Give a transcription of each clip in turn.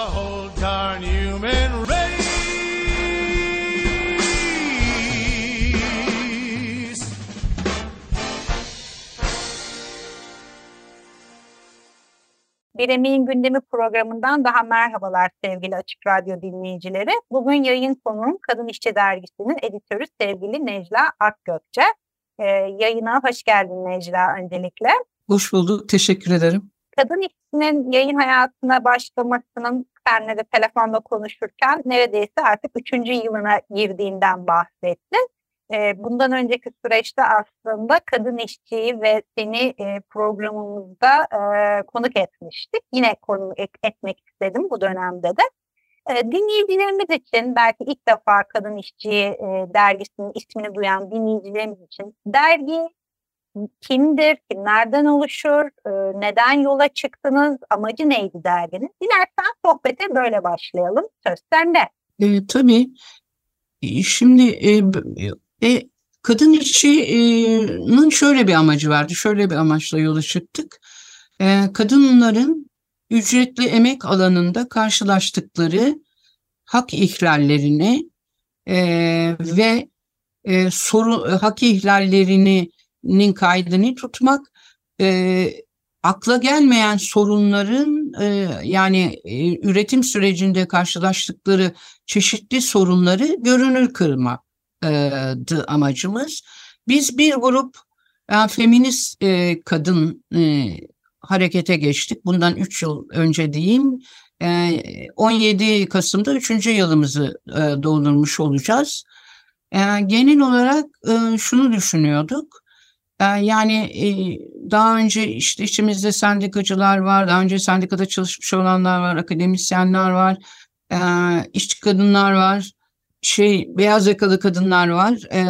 the whole darn human race. Bir Emeğin Gündemi programından daha merhabalar sevgili Açık Radyo dinleyicileri. Bugün yayın konuğum Kadın İşçi Dergisi'nin editörü sevgili Necla Akgökçe. Ee, yayına hoş geldin Necla öncelikle. Hoş bulduk, teşekkür ederim. Kadın işçinin yayın hayatına başlamasının seninle de telefonda konuşurken neredeyse artık üçüncü yılına girdiğinden bahsettin. Ee, bundan önceki süreçte aslında kadın işçiyi ve seni e, programımızda e, konuk etmiştik. Yine konuk etmek istedim bu dönemde de. E, dinleyicilerimiz için belki ilk defa Kadın İşçi dergisinin ismini duyan dinleyicilerimiz için dergi kimdir, kimlerden oluşur, neden yola çıktınız, amacı neydi derginin? Dilersen sohbete böyle başlayalım. Söz sende. E, tabii. Şimdi e, e, kadın işçinin şöyle bir amacı vardı. Şöyle bir amaçla yola çıktık. E, kadınların ücretli emek alanında karşılaştıkları hak ihlallerini e, ve e, soru hak ihlallerinin kaydını tutmak, e, akla gelmeyen sorunların e, yani e, üretim sürecinde karşılaştıkları çeşitli sorunları görünür kılmak amacımız. Biz bir grup yani feminist e, kadın e, harekete geçtik. Bundan 3 yıl önce diyeyim. E, 17 Kasım'da 3. yılımızı e, doldurmuş olacağız. E, genel olarak e, şunu düşünüyorduk. E, yani e, daha önce işte içimizde sendikacılar var, daha önce sendikada çalışmış olanlar var, akademisyenler var, e, işçi kadınlar var şey beyaz yakalı kadınlar var. E,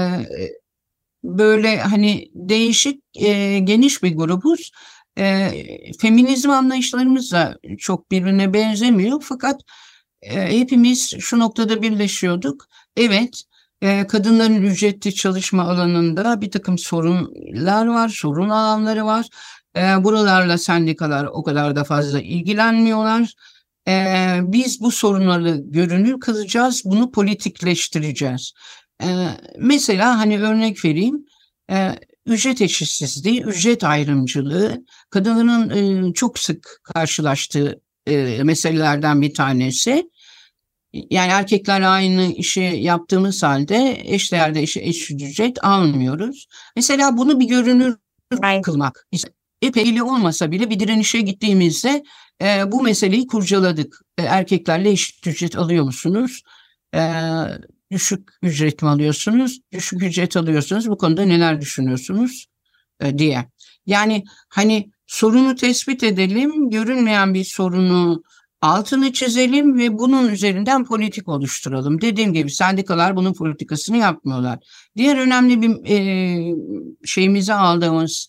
böyle hani değişik geniş bir grubuz. Feminizm anlayışlarımız da çok birbirine benzemiyor fakat hepimiz şu noktada birleşiyorduk. Evet kadınların ücretli çalışma alanında bir takım sorunlar var, sorun alanları var. E, buralarla sendikalar o kadar da fazla ilgilenmiyorlar. Ee, biz bu sorunları görünür kılacağız, bunu politikleştireceğiz. Ee, mesela hani örnek vereyim, e, ücret eşitsizliği, ücret ayrımcılığı kadınların e, çok sık karşılaştığı e, meselelerden bir tanesi. Yani erkekler aynı işi yaptığımız halde eşdeğerde işi eş ücret almıyoruz. Mesela bunu bir görünür kılmak. Epeyli olmasa bile bir direnişe gittiğimizde e, bu meseleyi kurcaladık. E, erkeklerle eşit ücret alıyor musunuz? E, düşük ücret mi alıyorsunuz? Düşük ücret alıyorsunuz. Bu konuda neler düşünüyorsunuz? E, diye. Yani hani sorunu tespit edelim, görünmeyen bir sorunu altını çizelim ve bunun üzerinden politik oluşturalım. Dediğim gibi sendikalar bunun politikasını yapmıyorlar. Diğer önemli bir e, şeyimizi aldığımız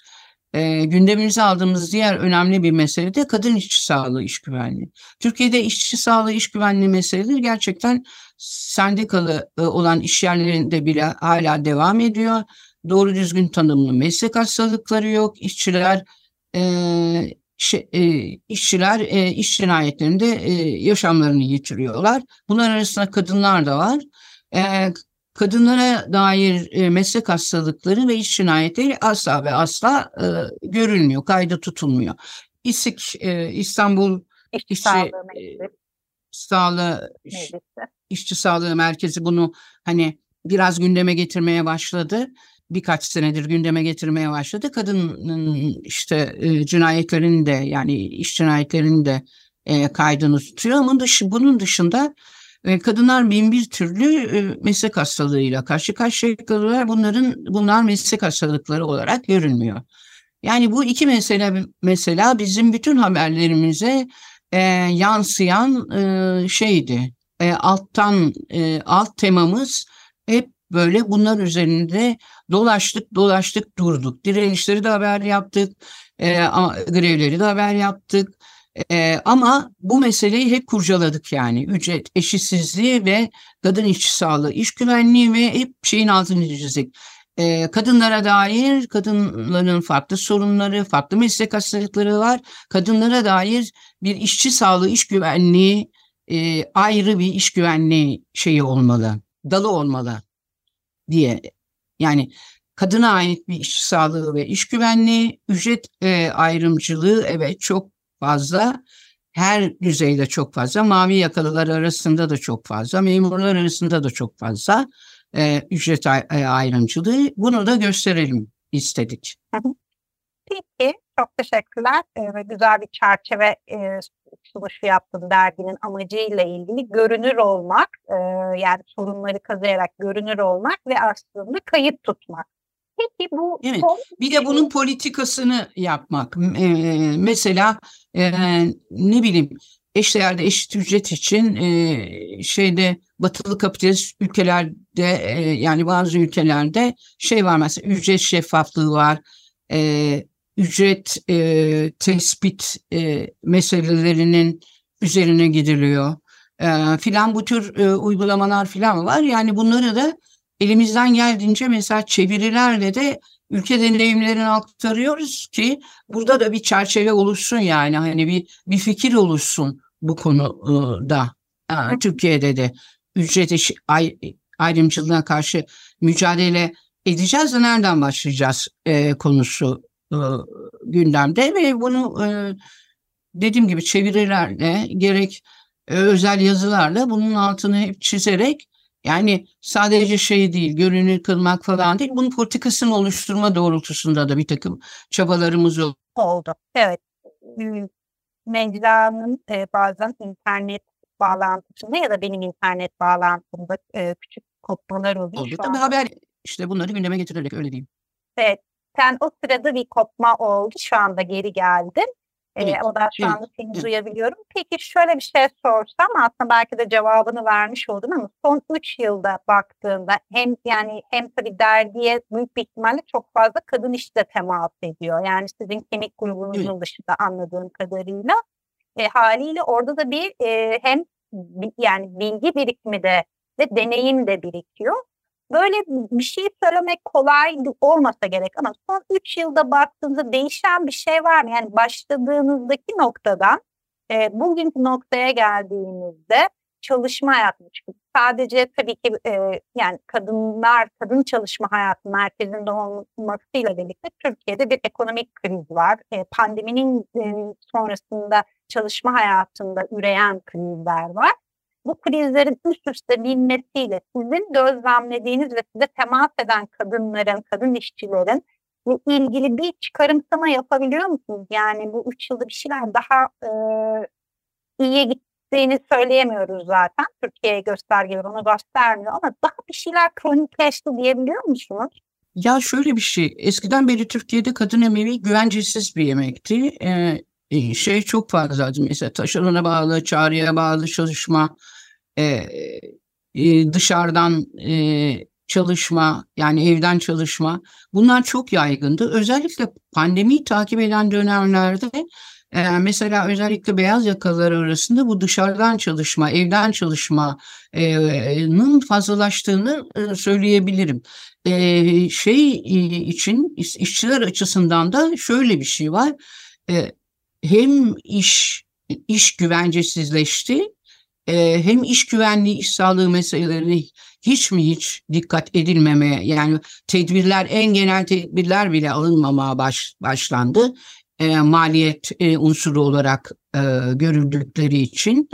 e, gündemimize aldığımız diğer önemli bir mesele de kadın işçi sağlığı, iş güvenliği. Türkiye'de işçi sağlığı, iş güvenliği meseleleri gerçekten sendikalı e, olan iş yerlerinde bile hala devam ediyor. Doğru düzgün tanımlı meslek hastalıkları yok. İşçiler e, işçiler e, iş cinayetlerinde e, yaşamlarını yitiriyorlar. Bunlar arasında kadınlar da var. E, kadınlara dair e, meslek hastalıkları ve iş cinayetleri asla ve asla e, görülmüyor, kayda tutulmuyor. İSİK, e, İstanbul İşçi Sağlığı Merkezi. Sağlığı, İşçi Sağlığı Merkezi bunu hani biraz gündeme getirmeye başladı. Birkaç senedir gündeme getirmeye başladı. Kadının işte e, cinayetlerini de yani iş cinayetlerini de e, kaydını tutuyor ama dışı, bunun dışında kadınlar bin bir türlü e, meslek hastalığıyla karşı karşıya kalıyorlar. Bunların bunlar meslek hastalıkları olarak görünmüyor. Yani bu iki mesele mesela bizim bütün haberlerimize e, yansıyan e, şeydi. E, alttan e, alt temamız hep böyle bunlar üzerinde dolaştık dolaştık durduk. Direnişleri de haber yaptık, e, grevleri de haber yaptık. E, ama bu meseleyi hep kurcaladık yani ücret eşitsizliği ve kadın işçi sağlığı, iş güvenliği ve hep şeyin altını çizdik. E, kadınlara dair kadınların farklı sorunları, farklı meslek hastalıkları var. Kadınlara dair bir işçi sağlığı, iş güvenliği e, ayrı bir iş güvenliği şeyi olmalı, dalı olmalı diye. Yani kadına ait bir iş sağlığı ve iş güvenliği, ücret e, ayrımcılığı evet çok fazla. Her düzeyde çok fazla. Mavi yakalılar arasında da çok fazla. Memurlar arasında da çok fazla e, ücret e, ayrımcılığı. Bunu da gösterelim istedik. Peki, çok teşekkürler. Ee, güzel bir çerçeve e, sunuşu yaptın derginin amacıyla ilgili. Görünür olmak, e, yani sorunları kazıyarak görünür olmak ve aslında kayıt tutmak. Peki bu evet. son... bir de bunun politikasını yapmak. E, mesela e, ne bileyim eşdeğerde eşit ücret için e, şeyde batılı kapitalist ülkelerde e, yani bazı ülkelerde şey var mesela ücret şeffaflığı var. E, ücret e, tespit e, meselelerinin üzerine gidiliyor. E, filan bu tür e, uygulamalar filan var. Yani bunları da elimizden geldiğince mesela çevirilerle de ülke deneyimlerini aktarıyoruz ki burada da bir çerçeve oluşsun yani hani bir bir fikir oluşsun bu konuda e, Türkiye'de de ücret eş, ay, ayrımcılığına karşı mücadele edeceğiz de nereden başlayacağız e, konusu e, gündemde ve bunu e, dediğim gibi çevirilerle gerek e, özel yazılarla bunun altını hep çizerek yani sadece şey değil, görünür kılmak falan değil, bunun politikasını oluşturma doğrultusunda da bir takım çabalarımız oldu. Evet. Mecra'nın e, bazen internet bağlantısında ya da benim internet bağlantımda e, küçük kopmalar oluyor. Oldu. Tabii haber işte bunları gündeme getirerek öyle diyeyim. Evet. Sen o sırada bir kopma oldu. Şu anda geri geldin. Evet, ee, o da şu anda seni duyabiliyorum. Peki şöyle bir şey sorsam aslında belki de cevabını vermiş oldun ama son 3 yılda baktığında hem yani hem tabii dergiye büyük bir ihtimalle çok fazla kadın işte temas ediyor. Yani sizin kemik grubunuzun evet. dışında anladığım kadarıyla. E, haliyle orada da bir e, hem yani bilgi birikimi de ve deneyim de birikiyor. Böyle bir şey söylemek kolay olmasa gerek ama son 3 yılda baktığınızda değişen bir şey var mı? Yani başladığınızdaki noktadan e, bugünkü noktaya geldiğinizde çalışma hayatı sadece tabii ki e, yani kadınlar kadın çalışma hayatı merkezinde olmasıyla birlikte Türkiye'de bir ekonomik kriz var. E, pandeminin e, sonrasında çalışma hayatında üreyen krizler var bu krizlerin üst üste binmesiyle sizin gözlemlediğiniz ve size temas eden kadınların, kadın işçilerin ilgili bir çıkarımsama yapabiliyor musunuz? Yani bu üç yılda bir şeyler daha e, iyiye gittiğini söyleyemiyoruz zaten. Türkiye'ye göstergeler onu göstermiyor ama daha bir şeyler kronikleşti diyebiliyor musunuz? Ya şöyle bir şey, eskiden beri Türkiye'de kadın emeği güvencesiz bir yemekti. Ee, şey çok fazla mesela taşerona bağlı, çağrıya bağlı çalışma, e, e, dışarıdan e, çalışma yani evden çalışma bunlar çok yaygındı. Özellikle pandemiyi takip eden dönemlerde e, mesela özellikle beyaz yakalılar arasında bu dışarıdan çalışma, evden çalışmanın fazlalaştığını e, söyleyebilirim. E, şey için işçiler açısından da şöyle bir şey var. E, hem iş iş güvencesizleşti e, hem iş güvenliği, iş sağlığı meselelerine hiç mi hiç dikkat edilmemeye yani tedbirler en genel tedbirler bile alınmamaya baş, başlandı. E, maliyet e, unsuru olarak e, görüldükleri için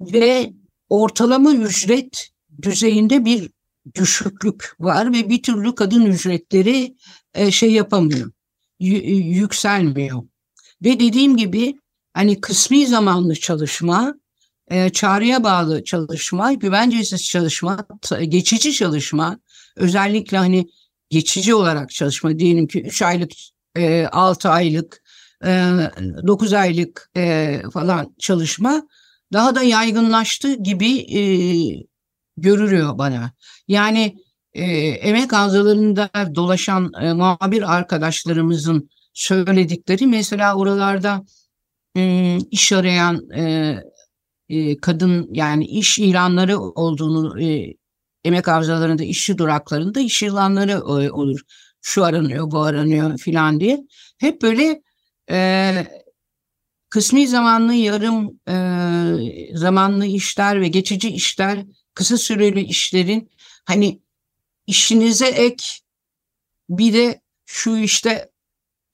ve ortalama ücret düzeyinde bir düşüklük var ve bir türlü kadın ücretleri e, şey yapamıyor, yükselmiyor. Ve dediğim gibi hani kısmi zamanlı çalışma, e, çağrıya bağlı çalışma, güvencesiz çalışma, geçici çalışma, özellikle hani geçici olarak çalışma diyelim ki 3 aylık, e, 6 aylık 9 aylık e, falan çalışma daha da yaygınlaştı gibi e, görülüyor bana. Yani e, emek havzalarında dolaşan e, muhabir arkadaşlarımızın söyledikleri mesela oralarda iş arayan e, e, kadın yani iş ilanları olduğunu e, emek havzalarında işçi duraklarında iş ilanları olur. Şu aranıyor bu aranıyor filan diye. Hep böyle kısmi zamanlı yarım zamanlı işler ve geçici işler kısa süreli işlerin hani işinize ek bir de şu işte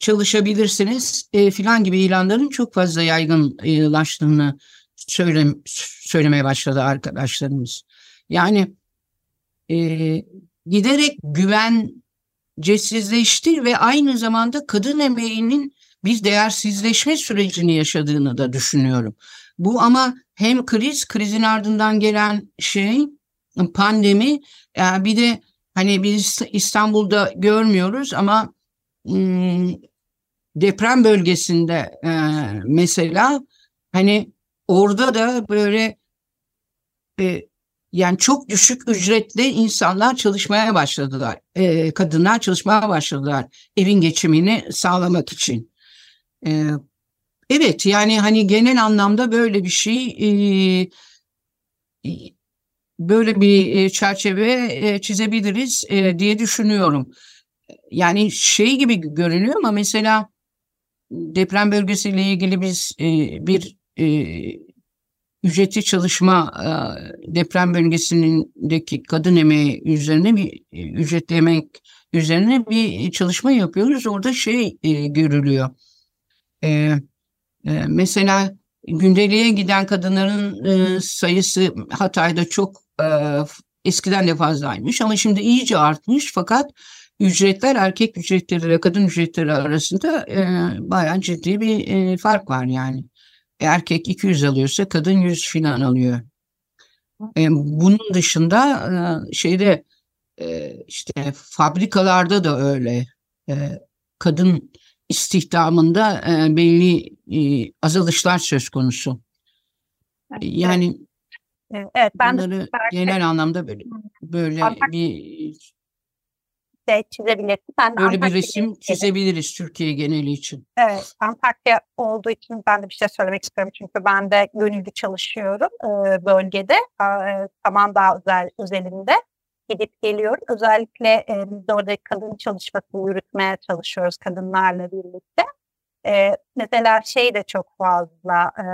çalışabilirsiniz e, filan gibi ilanların çok fazla yaygınlaştığını söyle, söylemeye başladı arkadaşlarımız. Yani e, giderek güvencesizleşti ve aynı zamanda kadın emeğinin bir değersizleşme sürecini yaşadığını da düşünüyorum. Bu ama hem kriz, krizin ardından gelen şey pandemi yani bir de hani biz İstanbul'da görmüyoruz ama deprem bölgesinde e, mesela hani orada da böyle e, yani çok düşük ücretle insanlar çalışmaya başladılar. E, kadınlar çalışmaya başladılar evin geçimini sağlamak için. E, evet yani hani genel anlamda böyle bir şey e, böyle bir çerçeve e, çizebiliriz e, diye düşünüyorum. Yani şey gibi görünüyor ama mesela deprem bölgesiyle ilgili biz e, bir ücretli çalışma deprem bölgesindeki kadın emeği üzerine bir ücretli emek üzerine bir çalışma yapıyoruz. Orada şey görülüyor. mesela gündeliğe giden kadınların sayısı Hatay'da çok eskiden de fazlaymış ama şimdi iyice artmış fakat ücretler erkek ücretleri ve kadın ücretleri arasında e, bayağı ciddi bir e, fark var yani. Erkek 200 alıyorsa kadın 100 filan alıyor. E, bunun dışında e, şeyde e, işte fabrikalarda da öyle e, kadın istihdamında e, belli e, azalışlar söz konusu. Yani Evet ben bunları de genel anlamda böyle böyle bir de çizebilirsin. Ben de böyle bir Antakya'da resim yaşıyorum. çizebiliriz Türkiye geneli için. Evet, Antakya olduğu için ben de bir şey söylemek istiyorum. Çünkü ben de gönüllü çalışıyorum e, bölgede. E, Samandağ özel, özelinde gidip geliyorum. Özellikle e, biz orada kadın çalışması yürütmeye çalışıyoruz kadınlarla birlikte. E, mesela şey de çok fazla e,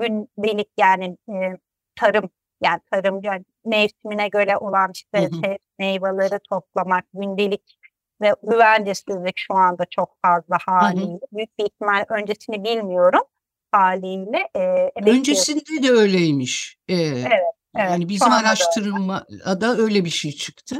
gündelik yani e, tarım yani tarım yani mevsimine göre olan işte Hı hı. sebze, meyveleri toplamak, gündelik ve güvencesizlik şu anda çok fazla haliyle. Büyük bir ihtimal öncesini bilmiyorum haliyle. E, Öncesinde de öyleymiş. Ee, Evet, yani şu bizim anda da öyle. araştırmada bir şey çıktı.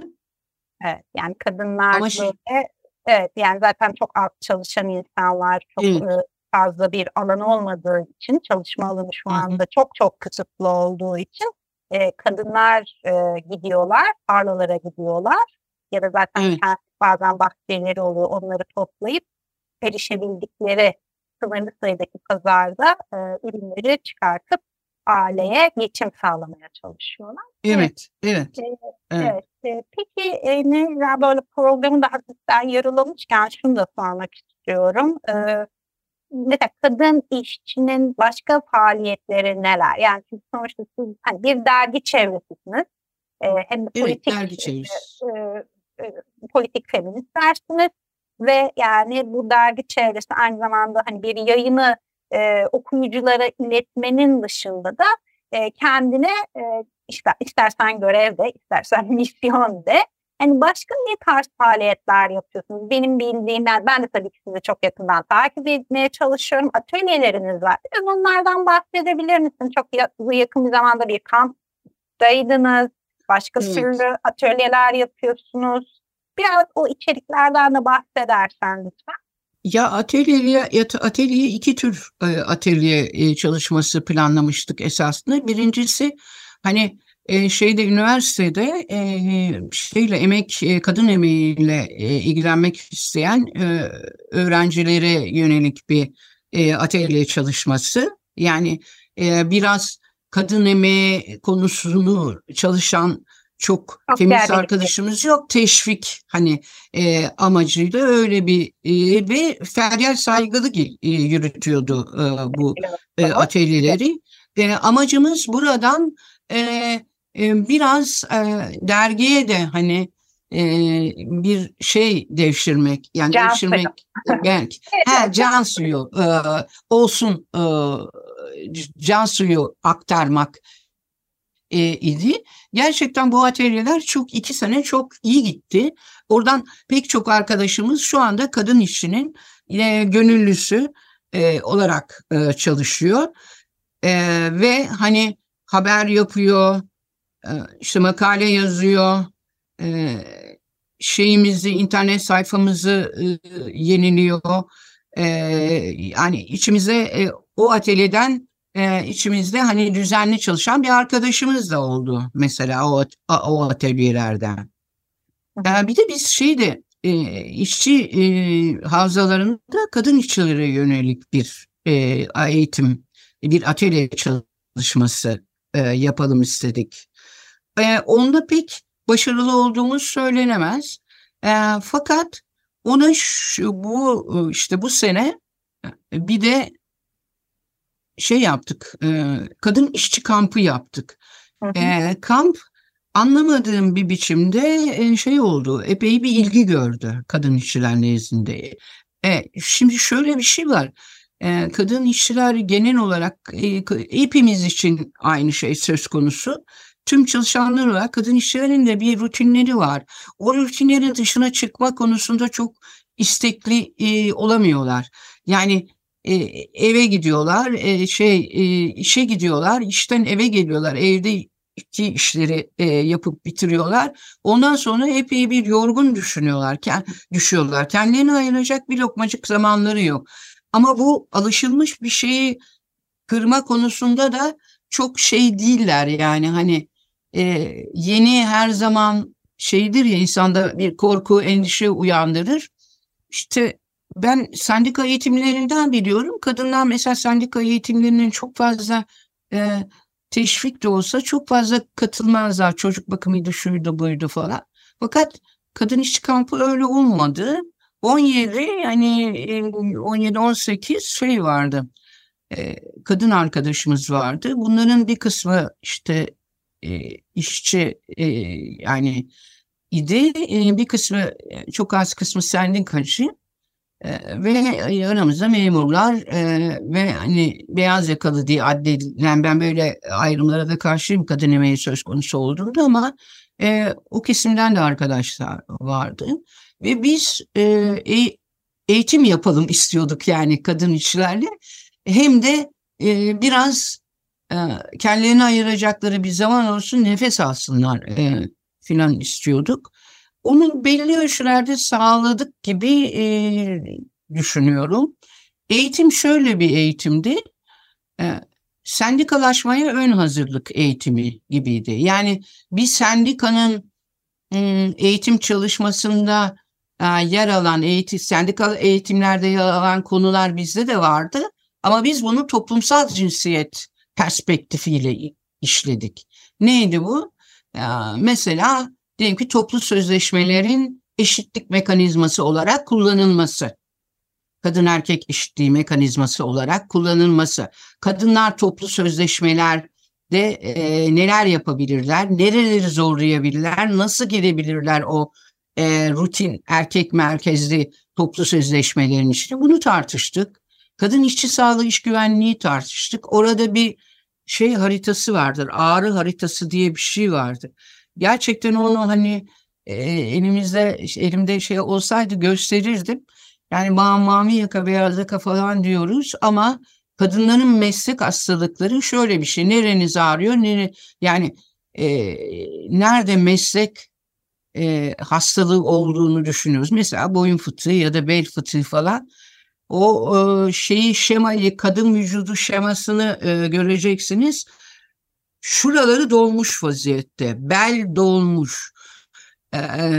Evet, yani kadınlar Ama şey- böyle evet yani zaten çok az çalışan insanlar çok Evet. fazla bir alan olmadığı için çalışma alanı şu Hı hı. anda çok çok kısıtlı olduğu için e, kadınlar e, gidiyorlar, tarlalara gidiyorlar ya da zaten kendi bazen bahçeleri oluyor onları toplayıp erişebildikleri sınırlı sayıdaki pazarda e, ürünleri çıkartıp aileye geçim sağlamaya çalışıyorlar. Evet, evet. Evet. evet. Evet. e, Peki e, Nevra böyle programı da hafiften yarılamışken şunu da sormak istiyorum. E, mesela kadın işçinin başka faaliyetleri neler? Yani çünkü sonuçta siz hani bir dergi çevresisiniz. E, hem de Evet, politik dergi çevirisi. e, e, politik feministlersiniz ve yani bu dergi çevresi aynı zamanda hani bir yayını e, okuyuculara iletmenin dışında da e, kendine e, işte istersen görev de istersen misyon de hani başka ne tarz faaliyetler yapıyorsunuz? Benim bildiğimden ben de tabii ki sizi çok yakından takip etmeye çalışıyorum. Atölyeleriniz var. Biraz onlardan bahsedebilir misin? Çok ya- yakın bir zamanda bir kamptaydınız. Başka Evet. türlü atölyeler yapıyorsunuz. Biraz o içeriklerden de bahsedersen lütfen. Ya atölye ya atölye iki tür e, atölye e, çalışması planlamıştık esasında. Birincisi hani e, şeyde üniversitede e, şeyle emek e, kadın emeğiyle e, ilgilenmek isteyen e, öğrencilere yönelik bir e, atölye çalışması. Yani e, biraz kadın emeği konusunu çalışan çok Çok feminist değerli. arkadaşımız yok. Teşvik hani e, amacıyla öyle bir e, ve Feryal Saygılıgil e, yürütüyordu e, bu e, atölyeleri. E, amacımız buradan e, e, biraz e, dergiye de hani e, bir şey devşirmek yani Can devşirmek belki ha, can suyu e, olsun e, can suyu aktarmak e, idi. Gerçekten bu atölyeler çok iki sene çok iyi gitti. Oradan pek çok arkadaşımız şu anda kadın işçinin e, gönüllüsü e, olarak e, çalışıyor. E, ve hani haber yapıyor, e, işte makale yazıyor, e, şeyimizi, internet sayfamızı e, yeniliyor. E, yani içimize e, o atölyeden e, içimizde hani düzenli çalışan bir arkadaşımız da oldu mesela o, o atölyelerden. Bir de biz şeyde e, işçi havzalarında kadın işçilere yönelik bir eğitim, bir atölye çalışması yapalım istedik. E, onda pek başarılı olduğumuz söylenemez. E, fakat ona şu, bu işte bu sene bir de şey yaptık, e, kadın işçi kampı yaptık. Hı hı. E, kamp anlamadığım bir biçimde e, şey oldu, epey bir ilgi gördü kadın işçiler nezdinde. E, şimdi şöyle bir şey var, e, kadın işçiler genel olarak e, hepimiz için aynı şey söz konusu. Tüm çalışanlar olarak kadın işçilerin de bir rutinleri var. O rutinlerin dışına çıkma konusunda çok istekli e, olamıyorlar. Yani e, eve gidiyorlar, e, şey e, işe gidiyorlar, işten eve geliyorlar, evde iki işleri e, yapıp bitiriyorlar. Ondan sonra epey bir yorgun düşünüyorlar, kend, düşüyorlar. Kendilerine ayıracak bir lokmacık zamanları yok. Ama bu alışılmış bir şeyi kırma konusunda da çok şey değiller yani hani e, yeni her zaman şeydir ya insanda bir korku, endişe uyandırır. İşte ben sendika eğitimlerinden biliyorum. Kadınlar mesela sendika eğitimlerinin çok fazla e, teşvik de olsa çok fazla katılmazlar. Çocuk bakımıydı, şuydu, buydu falan. Fakat kadın işçi kampı öyle olmadı. 17 yani 17-18 şey vardı. E, kadın arkadaşımız vardı. Bunların bir kısmı işte e, işçi e, yani idi. E, bir kısmı çok az kısmı sendikacı. Ee, ve aramızda memurlar e, ve hani beyaz yakalı diye addedilen ben böyle ayrımlara da karşıyım kadın emeği söz konusu olduğunda ama e, o kesimden de arkadaşlar vardı ve biz e, e, eğitim yapalım istiyorduk yani kadın işçilerle hem de e, biraz e, kendilerini ayıracakları bir zaman olsun nefes alsınlar e, filan istiyorduk onu belli ölçülerde sağladık gibi e, düşünüyorum. Eğitim şöyle bir eğitimdi. E, sendikalaşmaya ön hazırlık eğitimi gibiydi. Yani bir sendikanın e, eğitim çalışmasında e, yer alan eğitim, sendikal eğitimlerde yer alan konular bizde de vardı. Ama biz bunu toplumsal cinsiyet perspektifiyle işledik. Neydi bu? E, mesela diyelim ki toplu sözleşmelerin eşitlik mekanizması olarak kullanılması. Kadın erkek eşitliği mekanizması olarak kullanılması. Kadınlar toplu sözleşmelerde e, neler yapabilirler, nereleri zorlayabilirler, nasıl girebilirler o e, rutin erkek merkezli toplu sözleşmelerin içine bunu tartıştık. Kadın işçi sağlığı iş güvenliği tartıştık. Orada bir şey haritası vardır, ağrı haritası diye bir şey vardır gerçekten onu hani e, elimizde elimde şey olsaydı gösterirdim. Yani ma mavi yaka beyaz yaka falan diyoruz ama kadınların meslek hastalıkları şöyle bir şey. Nereniz ağrıyor? Nere, yani e, nerede meslek e, hastalığı olduğunu düşünüyoruz. Mesela boyun fıtığı ya da bel fıtığı falan. O e, şeyi şemayı kadın vücudu şemasını e, göreceksiniz şuraları dolmuş vaziyette. Bel dolmuş. E,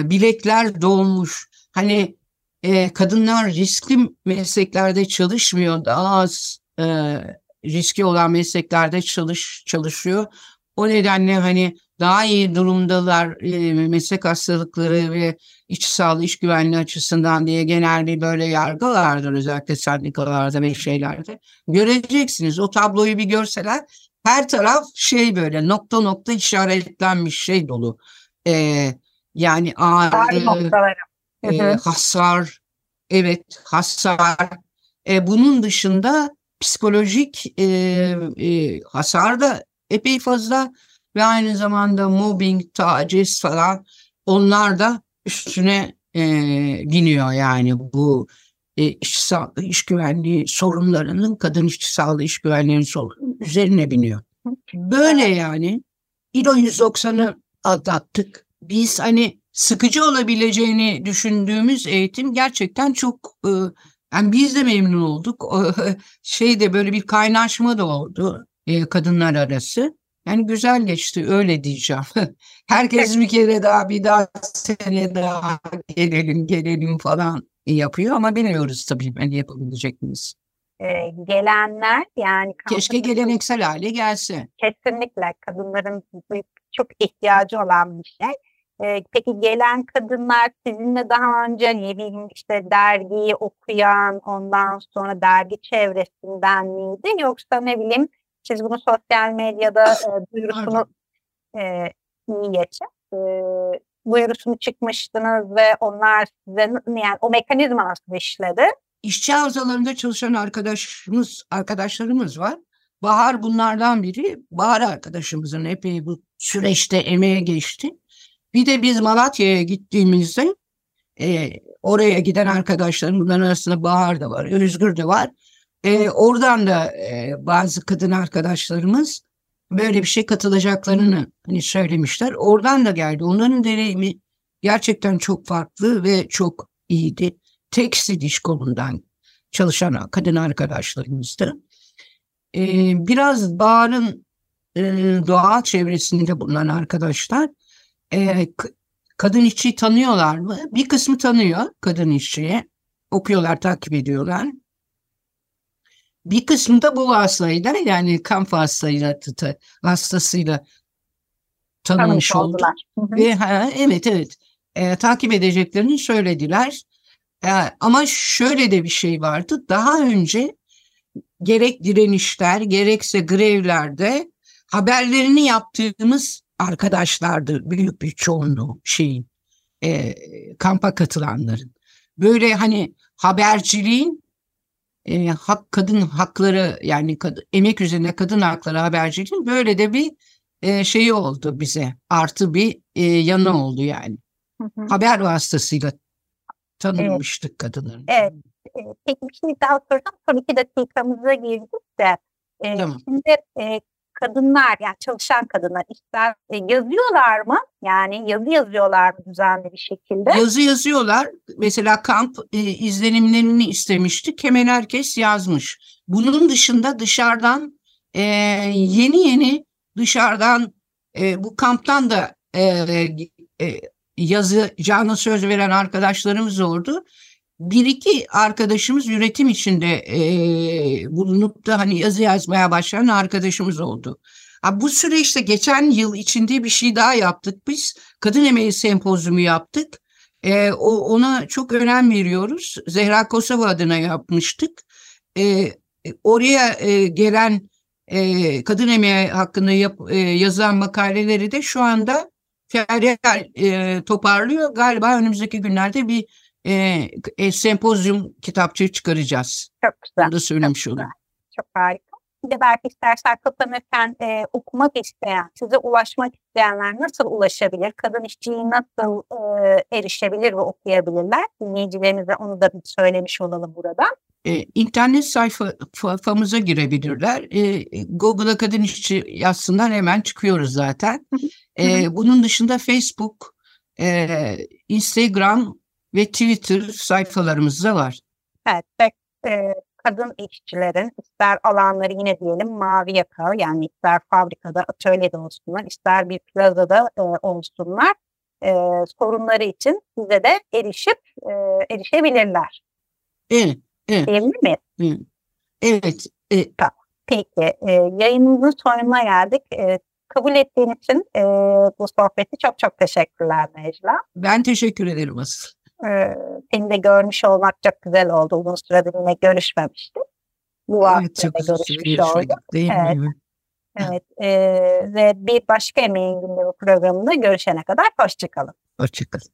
bilekler dolmuş. Hani e, kadınlar riskli mesleklerde çalışmıyor. Daha az e, riski olan mesleklerde çalış çalışıyor. O nedenle hani daha iyi durumdalar e, meslek hastalıkları ve iç sağlığı, iş güvenliği açısından diye genelde böyle yargı vardır özellikle sendikalarda ve şeylerde. Göreceksiniz o tabloyu bir görseler her taraf şey böyle nokta nokta işaretlenmiş şey dolu. E, yani ağrı, e, hasar, evet hasar. E, bunun dışında psikolojik e, e, hasar da epey fazla ve aynı zamanda mobbing, taciz falan onlar da üstüne e, biniyor yani bu e, iş, sağlığı, iş güvenliği sorunlarının kadın işçi sağlığı iş güvenliğinin sorunun üzerine biniyor. Böyle yani ILO 190'ı atlattık. Biz hani sıkıcı olabileceğini düşündüğümüz eğitim gerçekten çok e, yani biz de memnun olduk. Şeyde böyle bir kaynaşma da oldu e, kadınlar arası. Yani güzel geçti öyle diyeceğim. Herkes bir kere daha bir daha sene daha gelelim gelelim falan yapıyor ama bilmiyoruz tabii hani yapabilecek miyiz? Ee, gelenler yani keşke geleneksel hale gelse. Kesinlikle kadınların çok ihtiyacı olan bir şey. Ee, peki gelen kadınlar sizinle daha önce ne bileyim işte dergiyi okuyan ondan sonra dergi çevresinden miydi yoksa ne bileyim siz bunu sosyal medyada e, duyurusunu e, iyi geçin. E, duyurusunu çıkmıştınız ve onlar size yani o mekanizma nasıl işledi? İşçi havzalarında çalışan arkadaşımız, arkadaşlarımız var. Bahar bunlardan biri. Bahar arkadaşımızın epey bu süreçte emeğe geçti. Bir de biz Malatya'ya gittiğimizde e, oraya giden arkadaşlarım bunların arasında Bahar da var, Özgür de var. E, oradan da e, bazı kadın arkadaşlarımız böyle bir şey katılacaklarını hani söylemişler. Oradan da geldi. Onların deneyimi gerçekten çok farklı ve çok iyiydi. Tekstil iş kolundan çalışan kadın arkadaşlarımızdı. E, biraz Bahar'ın e, doğal çevresinde bulunan arkadaşlar e, kadın işçiyi tanıyorlar mı? Bir kısmı tanıyor kadın işçiye. Okuyorlar, takip ediyorlar. Bir kısmı da bu vasıtayla yani kamp vasıtayla hastasıyla tanımış oldu. Ve ha, evet evet e, takip edeceklerini söylediler. E, ama şöyle de bir şey vardı. Daha önce gerek direnişler gerekse grevlerde haberlerini yaptığımız arkadaşlardı büyük bir çoğunluğu şeyin e, kampa katılanların. Böyle hani haberciliğin e, hak kadın hakları yani kad, emek üzerine kadın hakları haberciliğin böyle de bir e, şeyi oldu bize artı bir e, yanı oldu yani. Hı hı. Haber vasıtasıyla tanınmıştık evet. kadınların. Evet. Peki bir şey daha soracağım. Son iki dakikamıza girdik de. E, tamam. Şimdi e, kadınlar yani çalışan kadınlar işler e, yazıyorlar mı? Yani yazı yazıyorlar mı düzenli bir şekilde? Yazı yazıyorlar. Mesela kamp e, izlenimlerini istemiştik. Hemen herkes yazmış. Bunun dışında dışarıdan e, yeni yeni dışarıdan e, bu kamptan da e, e, yazacağına söz veren arkadaşlarımız oldu bir iki arkadaşımız üretim içinde e, bulunup da hani yazı yazmaya başlayan arkadaşımız oldu. Ha, bu süreçte geçen yıl içinde bir şey daha yaptık biz. Kadın emeği sempozyumu yaptık. E, o, ona çok önem veriyoruz. Zehra Kosova adına yapmıştık. E, oraya e, gelen e, kadın emeği hakkında yap, e, yazılan makaleleri de şu anda Feryal e, toparlıyor. Galiba önümüzdeki günlerde bir e, e, sempozyum kitapçığı çıkaracağız. Çok güzel. Bunu da söylemiş olayım. Çok harika. Bir de belki istersen kapanırken e, okumak isteyen, size ulaşmak isteyenler nasıl ulaşabilir? Kadın işçiliği nasıl e, erişebilir ve okuyabilirler? Dinleyicilerimize onu da bir söylemiş olalım burada. E, internet sayfamıza girebilirler. E, Google'a kadın işçi yazsınlar hemen çıkıyoruz zaten. e, bunun dışında Facebook, e, Instagram ve Twitter sayfalarımızda var. Evet, e, kadın işçilerin ister alanları yine diyelim mavi yaka yani ister fabrikada atölyede olsunlar ister bir plazada e, olsunlar e, sorunları için size de erişip e, erişebilirler. Evet, evet, Diyebilir miyiz? evet. E, Peki e, yayınımızın sonuna geldik. E, kabul ettiğin için e, bu sohbeti çok çok teşekkürler Necla. ben teşekkür ederim asıl. Ee, seni de görmüş olmak çok güzel oldu. Uzun süredir yine görüşmemiştik. Bu Evet, çok görüşmüş olduk. değil Evet. mi? Evet. e, ve bir başka emeğin gündemi programında görüşene kadar hoşçakalın. Hoşçakalın.